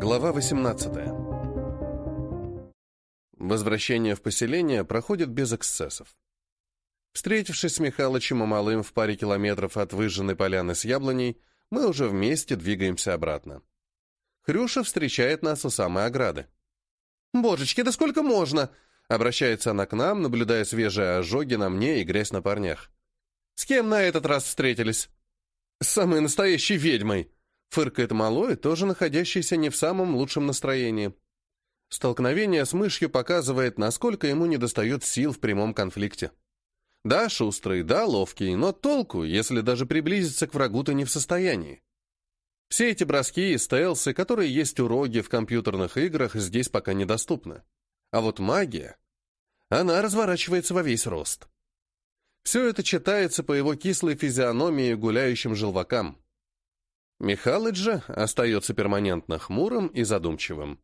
Глава 18. Возвращение в поселение проходит без эксцессов. Встретившись с Михалычем и Малым в паре километров от выжженной поляны с яблоней, мы уже вместе двигаемся обратно. Хрюша встречает нас у самой ограды. «Божечки, да сколько можно?» Обращается она к нам, наблюдая свежие ожоги на мне и грязь на парнях. «С кем на этот раз встретились?» «С самой настоящей ведьмой!» Фыркает малой, тоже находящийся не в самом лучшем настроении. Столкновение с мышью показывает, насколько ему недостает сил в прямом конфликте. Да, шустрый, да, ловкий, но толку, если даже приблизиться к врагу то не в состоянии. Все эти броски и стелсы, которые есть у Роги в компьютерных играх, здесь пока недоступны. А вот магия, она разворачивается во весь рост. Все это читается по его кислой физиономии гуляющим желвакам. Михалыч же остается перманентно хмурым и задумчивым.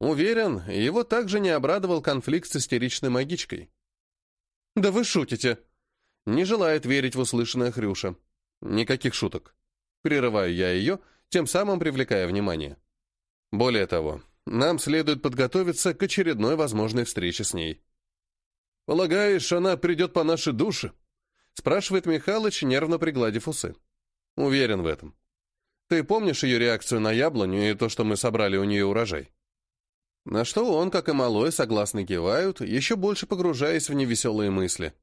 Уверен, его также не обрадовал конфликт с истеричной магичкой. «Да вы шутите!» Не желает верить в услышанное Хрюша. Никаких шуток. Прерываю я ее, тем самым привлекая внимание. Более того, нам следует подготовиться к очередной возможной встрече с ней. «Полагаешь, она придет по нашей душе?» спрашивает Михалыч, нервно пригладив усы. Уверен в этом. Ты помнишь ее реакцию на яблоню и то, что мы собрали у нее урожай? На что он, как и малой, согласно кивают, еще больше погружаясь в невеселые мысли.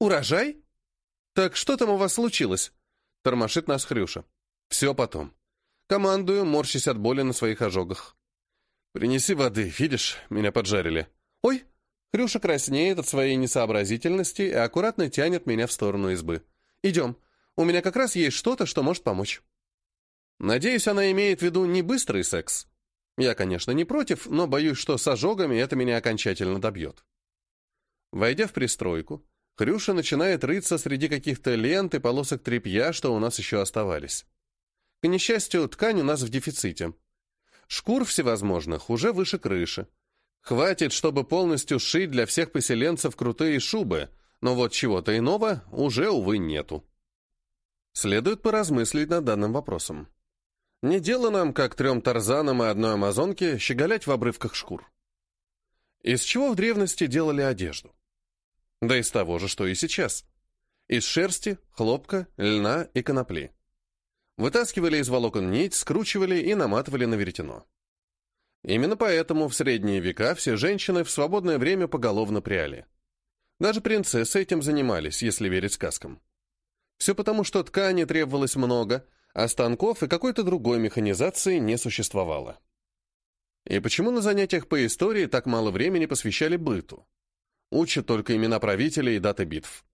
«Урожай? Так что там у вас случилось?» Тормошит нас Хрюша. «Все потом. Командую, морщись от боли на своих ожогах. Принеси воды, видишь, меня поджарили. Ой!» Хрюша краснеет от своей несообразительности и аккуратно тянет меня в сторону избы. «Идем. У меня как раз есть что-то, что может помочь». Надеюсь, она имеет в виду не быстрый секс. Я, конечно, не против, но боюсь, что с ожогами это меня окончательно добьет. Войдя в пристройку, Хрюша начинает рыться среди каких-то лент и полосок тряпья, что у нас еще оставались. К несчастью, ткань у нас в дефиците. Шкур всевозможных уже выше крыши. Хватит, чтобы полностью сшить для всех поселенцев крутые шубы, но вот чего-то иного уже, увы, нету. Следует поразмыслить над данным вопросом. Не дело нам, как трем тарзанам и одной амазонке, щеголять в обрывках шкур. Из чего в древности делали одежду? Да из того же, что и сейчас. Из шерсти, хлопка, льна и конопли. Вытаскивали из волокон нить, скручивали и наматывали на веретено. Именно поэтому в средние века все женщины в свободное время поголовно пряли. Даже принцессы этим занимались, если верить сказкам. Все потому, что ткани требовалось много, а станков и какой-то другой механизации не существовало. И почему на занятиях по истории так мало времени посвящали быту? Учат только имена правителей и даты битв.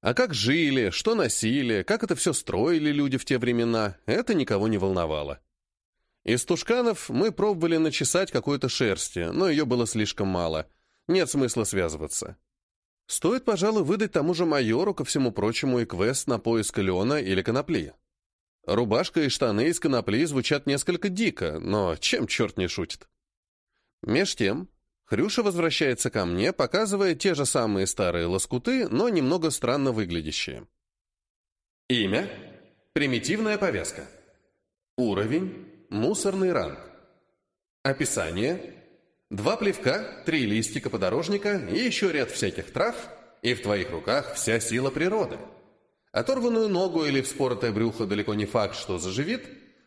А как жили, что носили, как это все строили люди в те времена, это никого не волновало. Из тушканов мы пробовали начесать какой-то шерсти, но ее было слишком мало. Нет смысла связываться. Стоит, пожалуй, выдать тому же майору, ко всему прочему, и квест на поиск Леона или Конопли. Рубашка и штаны из конопли звучат несколько дико, но чем черт не шутит? Меж тем, Хрюша возвращается ко мне, показывая те же самые старые лоскуты, но немного странно выглядящие. Имя – примитивная повязка. Уровень – мусорный ранг. Описание – два плевка, три листика подорожника и еще ряд всяких трав, и в твоих руках вся сила природы – Оторванную ногу или вспоротое брюхо далеко не факт, что заживит,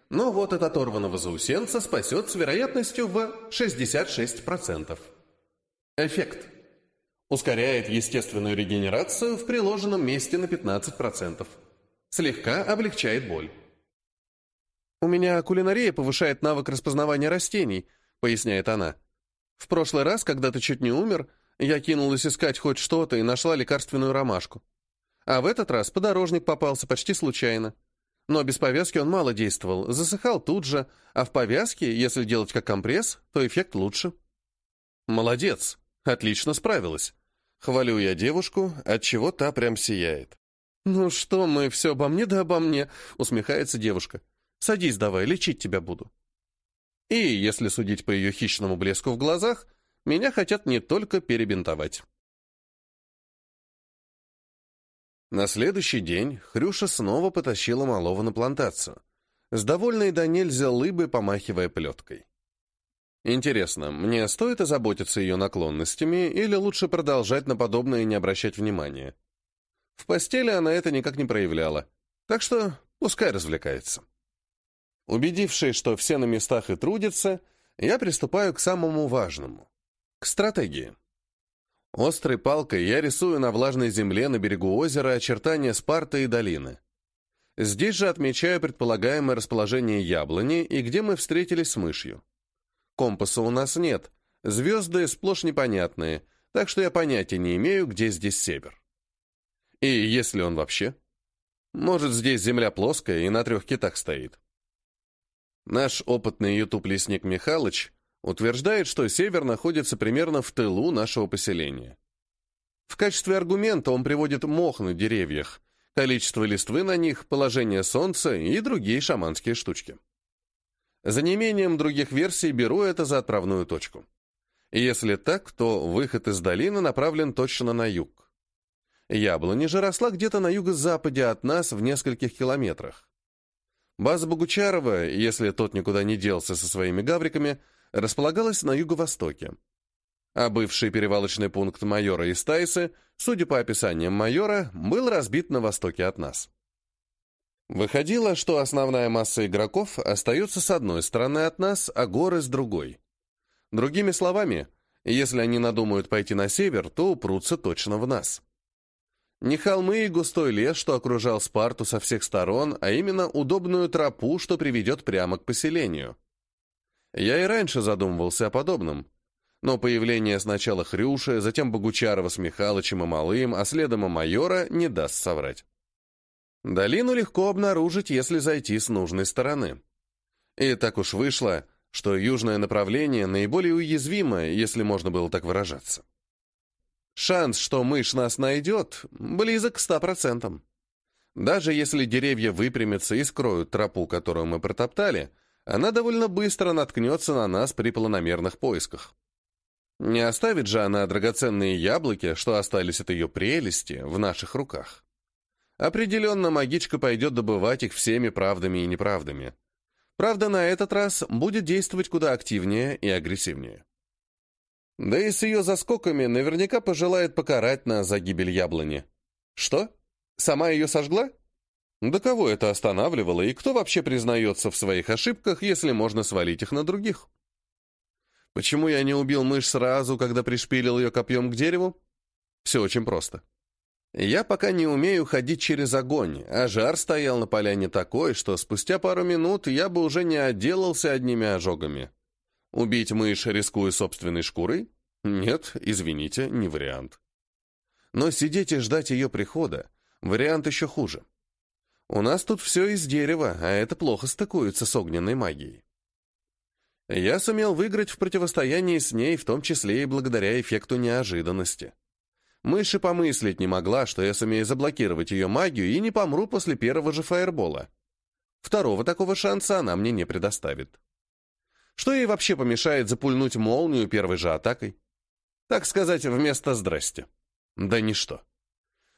но вот от оторванного заусенца спасет с вероятностью в 66%. Эффект. Ускоряет естественную регенерацию в приложенном месте на 15%. Слегка облегчает боль. «У меня кулинария повышает навык распознавания растений», — поясняет она. «В прошлый раз, когда ты чуть не умер, я кинулась искать хоть что-то и нашла лекарственную ромашку. А в этот раз подорожник попался почти случайно. Но без повязки он мало действовал, засыхал тут же, а в повязке, если делать как компресс, то эффект лучше. Молодец, отлично справилась. Хвалю я девушку, от чего та прям сияет. «Ну что мы, все обо мне да обо мне», — усмехается девушка. «Садись давай, лечить тебя буду». И, если судить по ее хищному блеску в глазах, меня хотят не только перебинтовать. На следующий день Хрюша снова потащила малого на плантацию, с довольной до нельзя лыбой помахивая плеткой. Интересно, мне стоит озаботиться ее наклонностями или лучше продолжать на подобное и не обращать внимания? В постели она это никак не проявляла, так что пускай развлекается. Убедившись, что все на местах и трудятся, я приступаю к самому важному — к стратегии. Острой палкой я рисую на влажной земле на берегу озера очертания Спарты и долины. Здесь же отмечаю предполагаемое расположение яблони и где мы встретились с мышью. Компаса у нас нет, звезды сплошь непонятные, так что я понятия не имею, где здесь север. И если он вообще? Может, здесь земля плоская и на трех китах стоит. Наш опытный ютуб-лесник Михалыч утверждает, что север находится примерно в тылу нашего поселения. В качестве аргумента он приводит мох на деревьях, количество листвы на них, положение солнца и другие шаманские штучки. За неимением других версий беру это за отправную точку. Если так, то выход из долины направлен точно на юг. Яблони же росла где-то на юго-западе от нас в нескольких километрах. База Богучарова, если тот никуда не делся со своими гавриками, располагалась на юго-востоке. А бывший перевалочный пункт майора из Тайсы, судя по описаниям майора, был разбит на востоке от нас. Выходило, что основная масса игроков остается с одной стороны от нас, а горы с другой. Другими словами, если они надумают пойти на север, то упрутся точно в нас. Не холмы и густой лес, что окружал Спарту со всех сторон, а именно удобную тропу, что приведет прямо к поселению. Я и раньше задумывался о подобном. Но появление сначала Хрюши, затем Богучарова с Михалычем и Малым, а следом и майора не даст соврать. Долину легко обнаружить, если зайти с нужной стороны. И так уж вышло, что южное направление наиболее уязвимое, если можно было так выражаться. Шанс, что мышь нас найдет, близок к ста процентам. Даже если деревья выпрямятся и скроют тропу, которую мы протоптали, она довольно быстро наткнется на нас при планомерных поисках. Не оставит же она драгоценные яблоки, что остались от ее прелести, в наших руках. Определенно магичка пойдет добывать их всеми правдами и неправдами. Правда, на этот раз будет действовать куда активнее и агрессивнее. Да и с ее заскоками наверняка пожелает покарать нас за гибель яблони. Что? Сама ее сожгла? Да кого это останавливало, и кто вообще признается в своих ошибках, если можно свалить их на других? Почему я не убил мышь сразу, когда пришпилил ее копьем к дереву? Все очень просто. Я пока не умею ходить через огонь, а жар стоял на поляне такой, что спустя пару минут я бы уже не отделался одними ожогами. Убить мышь, рискуя собственной шкурой? Нет, извините, не вариант. Но сидеть и ждать ее прихода — вариант еще хуже. У нас тут все из дерева, а это плохо стыкуется с огненной магией. Я сумел выиграть в противостоянии с ней, в том числе и благодаря эффекту неожиданности. Мыши помыслить не могла, что я сумею заблокировать ее магию и не помру после первого же фаербола. Второго такого шанса она мне не предоставит. Что ей вообще помешает запульнуть молнию первой же атакой? Так сказать, вместо «здрасте». Да ничто.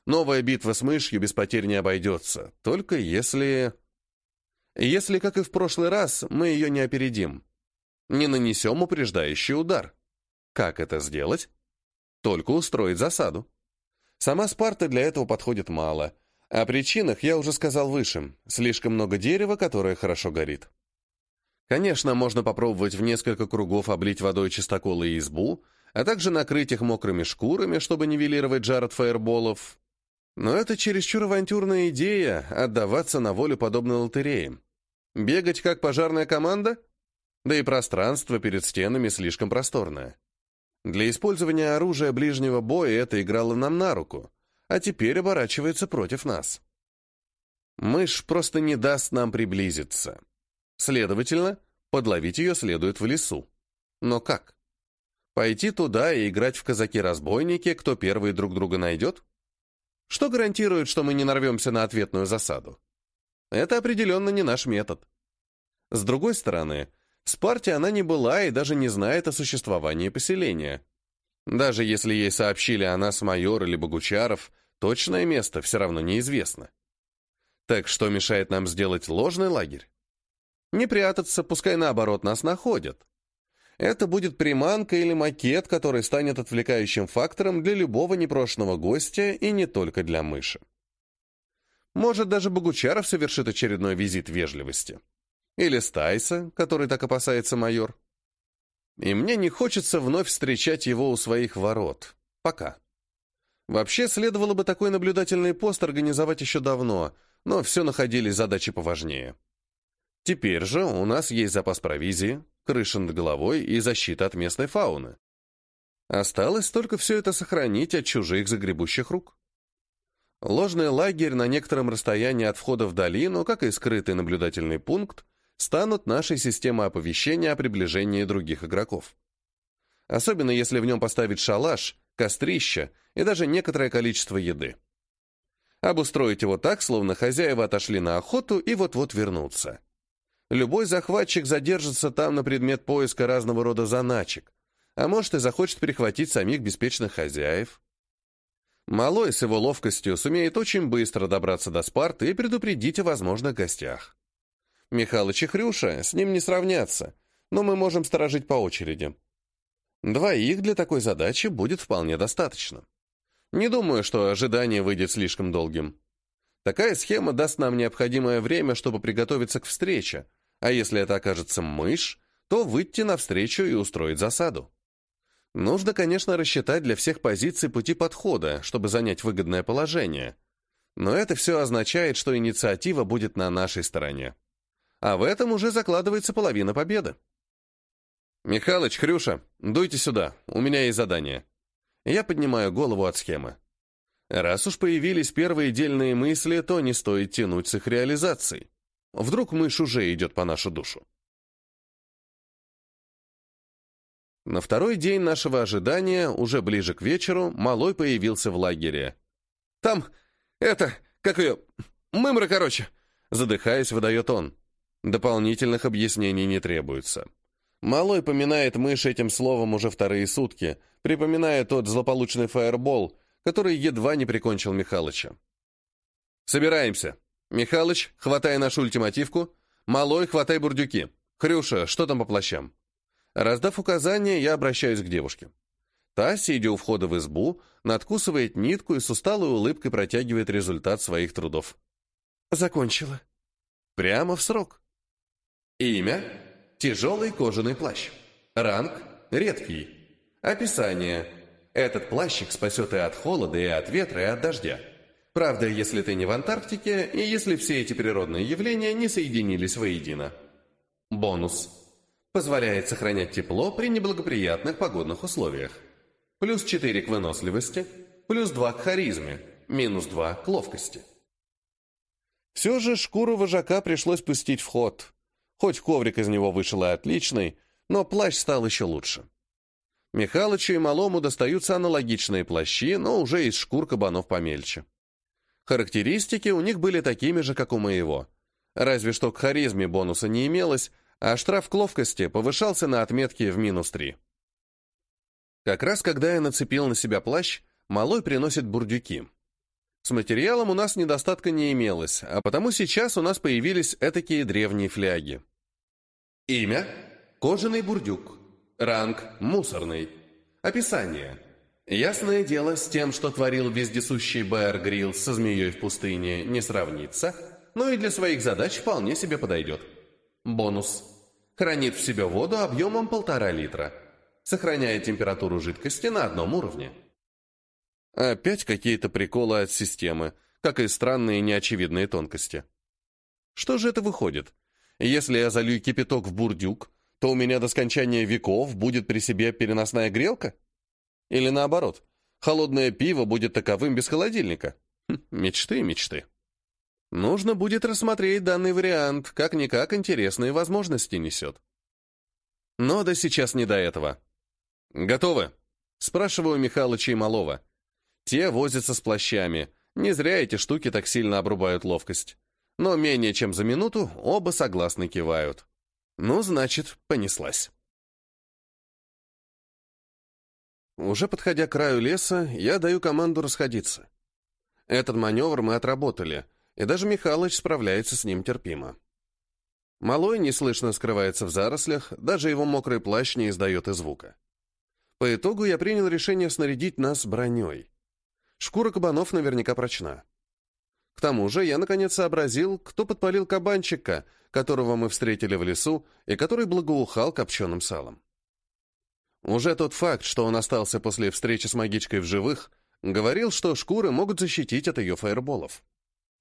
Новая битва с мышью без потерь не обойдется, только если... Если, как и в прошлый раз, мы ее не опередим. Не нанесем упреждающий удар. Как это сделать? Только устроить засаду. Сама Спарта для этого подходит мало. О причинах я уже сказал выше. Слишком много дерева, которое хорошо горит. Конечно, можно попробовать в несколько кругов облить водой чистоколы и избу, а также накрыть их мокрыми шкурами, чтобы нивелировать жар от фаерболов. Но это чересчур авантюрная идея — отдаваться на волю подобной лотереи. Бегать как пожарная команда? Да и пространство перед стенами слишком просторное. Для использования оружия ближнего боя это играло нам на руку, а теперь оборачивается против нас. Мышь просто не даст нам приблизиться. Следовательно, подловить ее следует в лесу. Но как? Пойти туда и играть в казаки-разбойники, кто первый друг друга найдет? Что гарантирует, что мы не нарвемся на ответную засаду? Это определенно не наш метод. С другой стороны, Спарте она не была и даже не знает о существовании поселения. Даже если ей сообщили о нас майор или Богучаров, точное место все равно неизвестно. Так что мешает нам сделать ложный лагерь? Не прятаться, пускай наоборот нас находят. Это будет приманка или макет, который станет отвлекающим фактором для любого непрошенного гостя и не только для мыши. Может, даже Богучаров совершит очередной визит вежливости. Или Стайса, который так опасается майор. И мне не хочется вновь встречать его у своих ворот. Пока. Вообще, следовало бы такой наблюдательный пост организовать еще давно, но все находились задачи поважнее. Теперь же у нас есть запас провизии, крыша над головой и защита от местной фауны. Осталось только все это сохранить от чужих загребущих рук. Ложный лагерь на некотором расстоянии от входа в долину, как и скрытый наблюдательный пункт, станут нашей системой оповещения о приближении других игроков. Особенно если в нем поставить шалаш, кострище и даже некоторое количество еды. Обустроить его так, словно хозяева отошли на охоту и вот-вот вернутся. Любой захватчик задержится там на предмет поиска разного рода заначек, а может и захочет перехватить самих беспечных хозяев. Малой с его ловкостью сумеет очень быстро добраться до Спарты и предупредить о возможных гостях. Михалыч и Хрюша с ним не сравнятся, но мы можем сторожить по очереди. Двоих для такой задачи будет вполне достаточно. Не думаю, что ожидание выйдет слишком долгим. Такая схема даст нам необходимое время, чтобы приготовиться к встрече, а если это окажется мышь, то выйти навстречу и устроить засаду. Нужно, конечно, рассчитать для всех позиций пути подхода, чтобы занять выгодное положение. Но это все означает, что инициатива будет на нашей стороне. А в этом уже закладывается половина победы. «Михалыч, Хрюша, дуйте сюда, у меня есть задание». Я поднимаю голову от схемы. Раз уж появились первые дельные мысли, то не стоит тянуть с их реализацией. Вдруг мышь уже идет по нашу душу. На второй день нашего ожидания, уже ближе к вечеру, Малой появился в лагере. «Там, это, как ее, мымра, короче!» Задыхаясь, выдает он. Дополнительных объяснений не требуется. Малой поминает мышь этим словом уже вторые сутки, припоминая тот злополучный фаербол, который едва не прикончил Михалыча. «Собираемся. Михалыч, хватай нашу ультимативку. Малой, хватай бурдюки. Хрюша, что там по плащам?» Раздав указания, я обращаюсь к девушке. Та, сидя у входа в избу, надкусывает нитку и с усталой улыбкой протягивает результат своих трудов. «Закончила». Прямо в срок. Имя Тяжелый кожаный плащ. Ранг – редкий. Описание. Этот плащик спасет и от холода, и от ветра, и от дождя. Правда, если ты не в Антарктике, и если все эти природные явления не соединились воедино. Бонус. Позволяет сохранять тепло при неблагоприятных погодных условиях. Плюс 4 к выносливости, плюс 2 к харизме, минус 2 к ловкости. Все же шкуру вожака пришлось пустить в ход. Хоть коврик из него вышел и отличный, но плащ стал еще лучше. Михалычу и Малому достаются аналогичные плащи, но уже из шкур кабанов помельче. Характеристики у них были такими же, как у моего. Разве что к харизме бонуса не имелось, а штраф к ловкости повышался на отметке в минус 3. Как раз когда я нацепил на себя плащ, Малой приносит бурдюки. С материалом у нас недостатка не имелось, а потому сейчас у нас появились этакие древние фляги. Имя – кожаный бурдюк. Ранг – мусорный. Описание. Ясное дело, с тем, что творил вездесущий Бэр Грилл со змеей в пустыне, не сравнится, но и для своих задач вполне себе подойдет. Бонус. Хранит в себе воду объемом полтора литра. Сохраняет температуру жидкости на одном уровне. Опять какие-то приколы от системы, как и странные неочевидные тонкости. Что же это выходит? Если я залью кипяток в бурдюк, то у меня до скончания веков будет при себе переносная грелка? Или наоборот, холодное пиво будет таковым без холодильника? Хм, мечты, мечты. Нужно будет рассмотреть данный вариант, как-никак интересные возможности несет. Но да сейчас не до этого. «Готовы?» — спрашиваю Михалыча и Малова. Те возятся с плащами. Не зря эти штуки так сильно обрубают ловкость но менее чем за минуту оба согласно кивают. Ну, значит, понеслась. Уже подходя к краю леса, я даю команду расходиться. Этот маневр мы отработали, и даже Михалыч справляется с ним терпимо. Малой неслышно скрывается в зарослях, даже его мокрый плащ не издает и звука. По итогу я принял решение снарядить нас броней. Шкура кабанов наверняка прочна. К тому же я наконец сообразил, кто подпалил кабанчика, которого мы встретили в лесу и который благоухал копченым салом. Уже тот факт, что он остался после встречи с магичкой в живых, говорил, что шкуры могут защитить от ее фаерболов.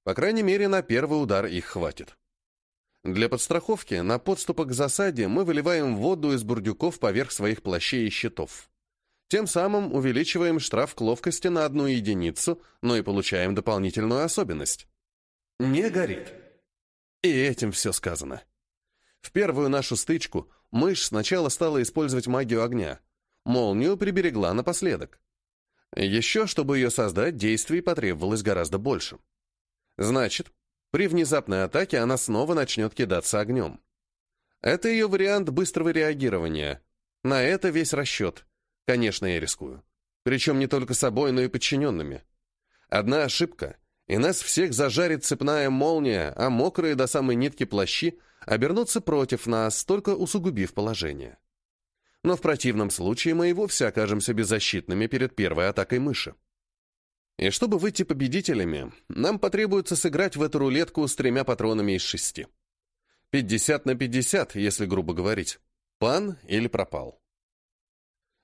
По крайней мере, на первый удар их хватит. Для подстраховки на подступах к засаде мы выливаем воду из бурдюков поверх своих плащей и щитов. Тем самым увеличиваем штраф к ловкости на одну единицу, но и получаем дополнительную особенность. Не горит. И этим все сказано. В первую нашу стычку мышь сначала стала использовать магию огня. Молнию приберегла напоследок. Еще, чтобы ее создать, действий потребовалось гораздо больше. Значит, при внезапной атаке она снова начнет кидаться огнем. Это ее вариант быстрого реагирования. На это весь расчет. Конечно, я рискую. Причем не только собой, но и подчиненными. Одна ошибка, и нас всех зажарит цепная молния, а мокрые до самой нитки плащи обернутся против нас, только усугубив положение. Но в противном случае мы и вовсе окажемся беззащитными перед первой атакой мыши. И чтобы выйти победителями, нам потребуется сыграть в эту рулетку с тремя патронами из шести. 50 на 50, если грубо говорить. Пан или пропал.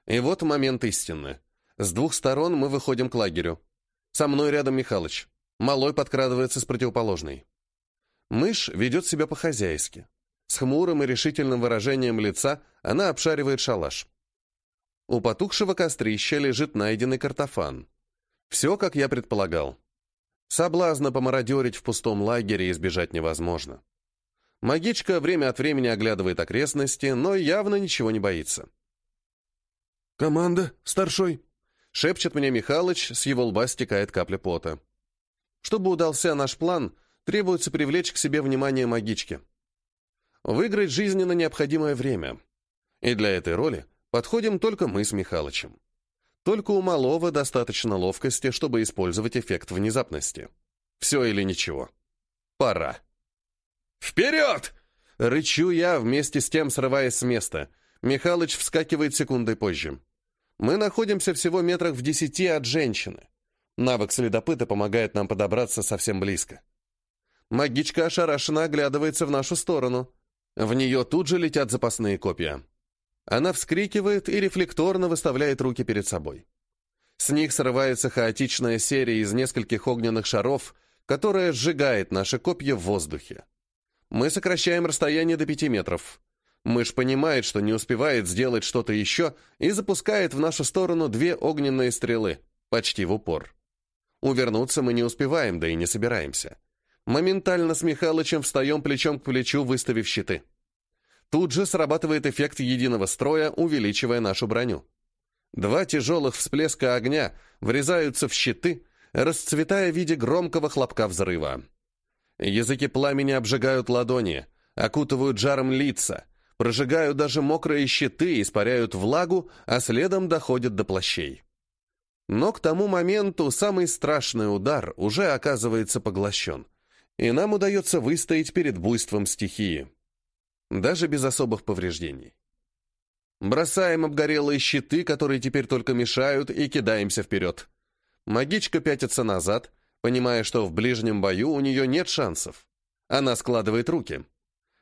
И вот момент истины. С двух сторон мы выходим к лагерю. Со мной рядом Михалыч. Малой подкрадывается с противоположной. Мышь ведет себя по-хозяйски. С хмурым и решительным выражением лица она обшаривает шалаш. У потухшего кострища лежит найденный картофан. Все, как я предполагал. Соблазна помародерить в пустом лагере избежать невозможно. Магичка время от времени оглядывает окрестности, но явно ничего не боится. «Команда, старшой!» — шепчет мне Михалыч, с его лба стекает капля пота. Чтобы удался наш план, требуется привлечь к себе внимание магички. Выиграть жизненно необходимое время. И для этой роли подходим только мы с Михалычем. Только у малого достаточно ловкости, чтобы использовать эффект внезапности. Все или ничего. Пора. «Вперед!» Рычу я, вместе с тем срываясь с места. Михалыч вскакивает секундой позже. Мы находимся всего метрах в десяти от женщины. Навык следопыта помогает нам подобраться совсем близко. Магичка ошарашенно оглядывается в нашу сторону. В нее тут же летят запасные копья. Она вскрикивает и рефлекторно выставляет руки перед собой. С них срывается хаотичная серия из нескольких огненных шаров, которая сжигает наши копья в воздухе. Мы сокращаем расстояние до пяти метров. Мышь понимает, что не успевает сделать что-то еще, и запускает в нашу сторону две огненные стрелы, почти в упор. Увернуться мы не успеваем, да и не собираемся. Моментально с Михалычем встаем плечом к плечу, выставив щиты. Тут же срабатывает эффект единого строя, увеличивая нашу броню. Два тяжелых всплеска огня врезаются в щиты, расцветая в виде громкого хлопка взрыва. Языки пламени обжигают ладони, окутывают жаром лица, прожигают даже мокрые щиты, испаряют влагу, а следом доходят до плащей. Но к тому моменту самый страшный удар уже оказывается поглощен, и нам удается выстоять перед буйством стихии даже без особых повреждений. Бросаем обгорелые щиты, которые теперь только мешают, и кидаемся вперед. Магичка пятится назад, понимая, что в ближнем бою у нее нет шансов. Она складывает руки.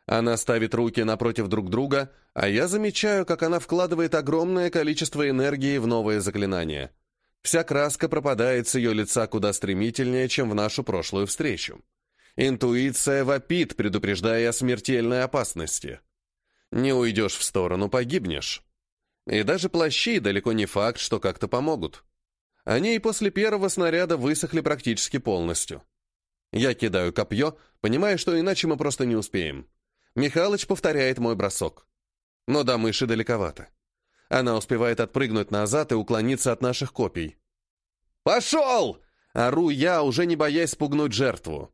Она ставит руки напротив друг друга, а я замечаю, как она вкладывает огромное количество энергии в новое заклинание. Вся краска пропадает с ее лица куда стремительнее, чем в нашу прошлую встречу. Интуиция вопит, предупреждая о смертельной опасности. Не уйдешь в сторону, погибнешь. И даже плащи далеко не факт, что как-то помогут. Они и после первого снаряда высохли практически полностью. Я кидаю копье, понимая, что иначе мы просто не успеем. Михалыч повторяет мой бросок. Но до мыши далековато. Она успевает отпрыгнуть назад и уклониться от наших копий. «Пошел!» — ору я, уже не боясь спугнуть жертву.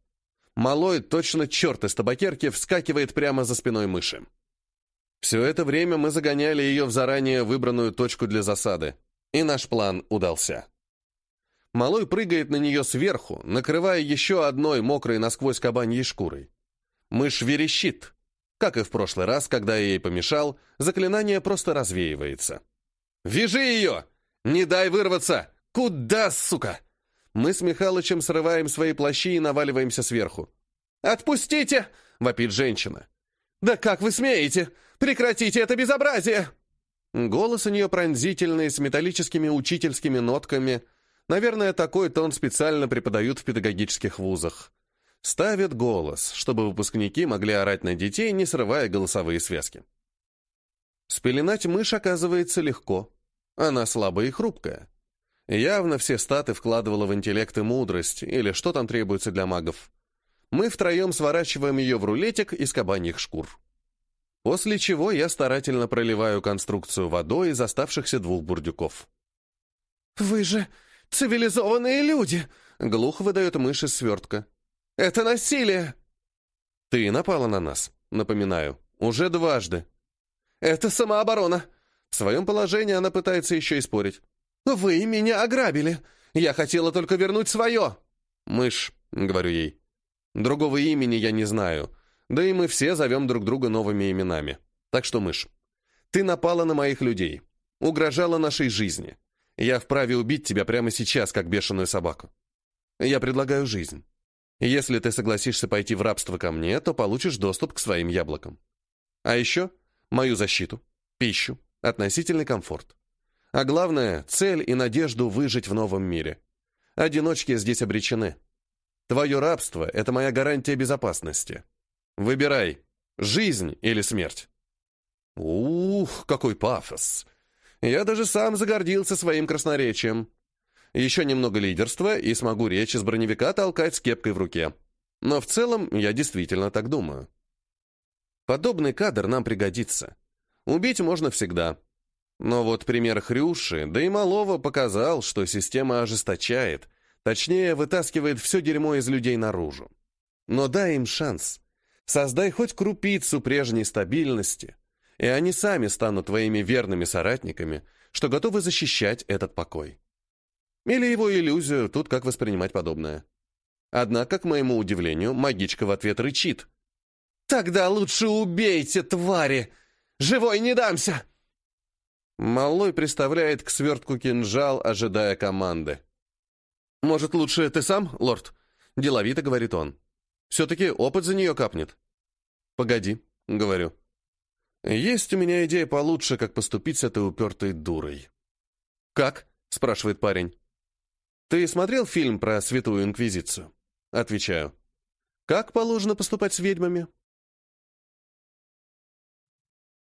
Малой, точно черт из табакерки, вскакивает прямо за спиной мыши. Все это время мы загоняли ее в заранее выбранную точку для засады, и наш план удался. Малой прыгает на нее сверху, накрывая еще одной мокрой насквозь кабаньей шкурой. Мышь верещит. Как и в прошлый раз, когда я ей помешал, заклинание просто развеивается. «Вяжи ее! Не дай вырваться! Куда, сука?» Мы с Михалычем срываем свои плащи и наваливаемся сверху. «Отпустите!» — вопит женщина. «Да как вы смеете? Прекратите это безобразие!» Голос у нее пронзительный, с металлическими учительскими нотками. Наверное, такой тон специально преподают в педагогических вузах. Ставят голос, чтобы выпускники могли орать на детей, не срывая голосовые связки. Спеленать мышь оказывается легко. Она слабая и хрупкая. Явно все статы вкладывала в интеллект и мудрость, или что там требуется для магов. Мы втроем сворачиваем ее в рулетик из кабаньих шкур. После чего я старательно проливаю конструкцию водой из оставшихся двух бурдюков. «Вы же цивилизованные люди!» — глухо выдает мышь из свертка. Это насилие!» «Ты напала на нас, напоминаю. Уже дважды». «Это самооборона!» В своем положении она пытается еще и спорить. «Вы меня ограбили! Я хотела только вернуть свое!» «Мышь», — говорю ей. «Другого имени я не знаю, да и мы все зовем друг друга новыми именами. Так что, мышь, ты напала на моих людей, угрожала нашей жизни. Я вправе убить тебя прямо сейчас, как бешеную собаку. Я предлагаю жизнь. Если ты согласишься пойти в рабство ко мне, то получишь доступ к своим яблокам. А еще мою защиту, пищу, относительный комфорт. А главное, цель и надежду выжить в новом мире. Одиночки здесь обречены. Твое рабство — это моя гарантия безопасности. Выбирай, жизнь или смерть. Ух, какой пафос! Я даже сам загордился своим красноречием. Еще немного лидерства, и смогу речь из броневика толкать с кепкой в руке. Но в целом я действительно так думаю. Подобный кадр нам пригодится. Убить можно всегда. Но вот пример Хрюши, да и Малова показал, что система ожесточает, точнее, вытаскивает все дерьмо из людей наружу. Но дай им шанс. Создай хоть крупицу прежней стабильности, и они сами станут твоими верными соратниками, что готовы защищать этот покой. Или его иллюзию, тут как воспринимать подобное. Однако, к моему удивлению, магичка в ответ рычит. «Тогда лучше убейте, твари! Живой не дамся!» Малой приставляет к свертку кинжал, ожидая команды. «Может, лучше ты сам, лорд?» — деловито говорит он. «Все-таки опыт за нее капнет». «Погоди», — говорю. «Есть у меня идея получше, как поступить с этой упертой дурой». «Как?» — спрашивает парень. «Ты смотрел фильм про Святую Инквизицию?» Отвечаю. «Как положено поступать с ведьмами?»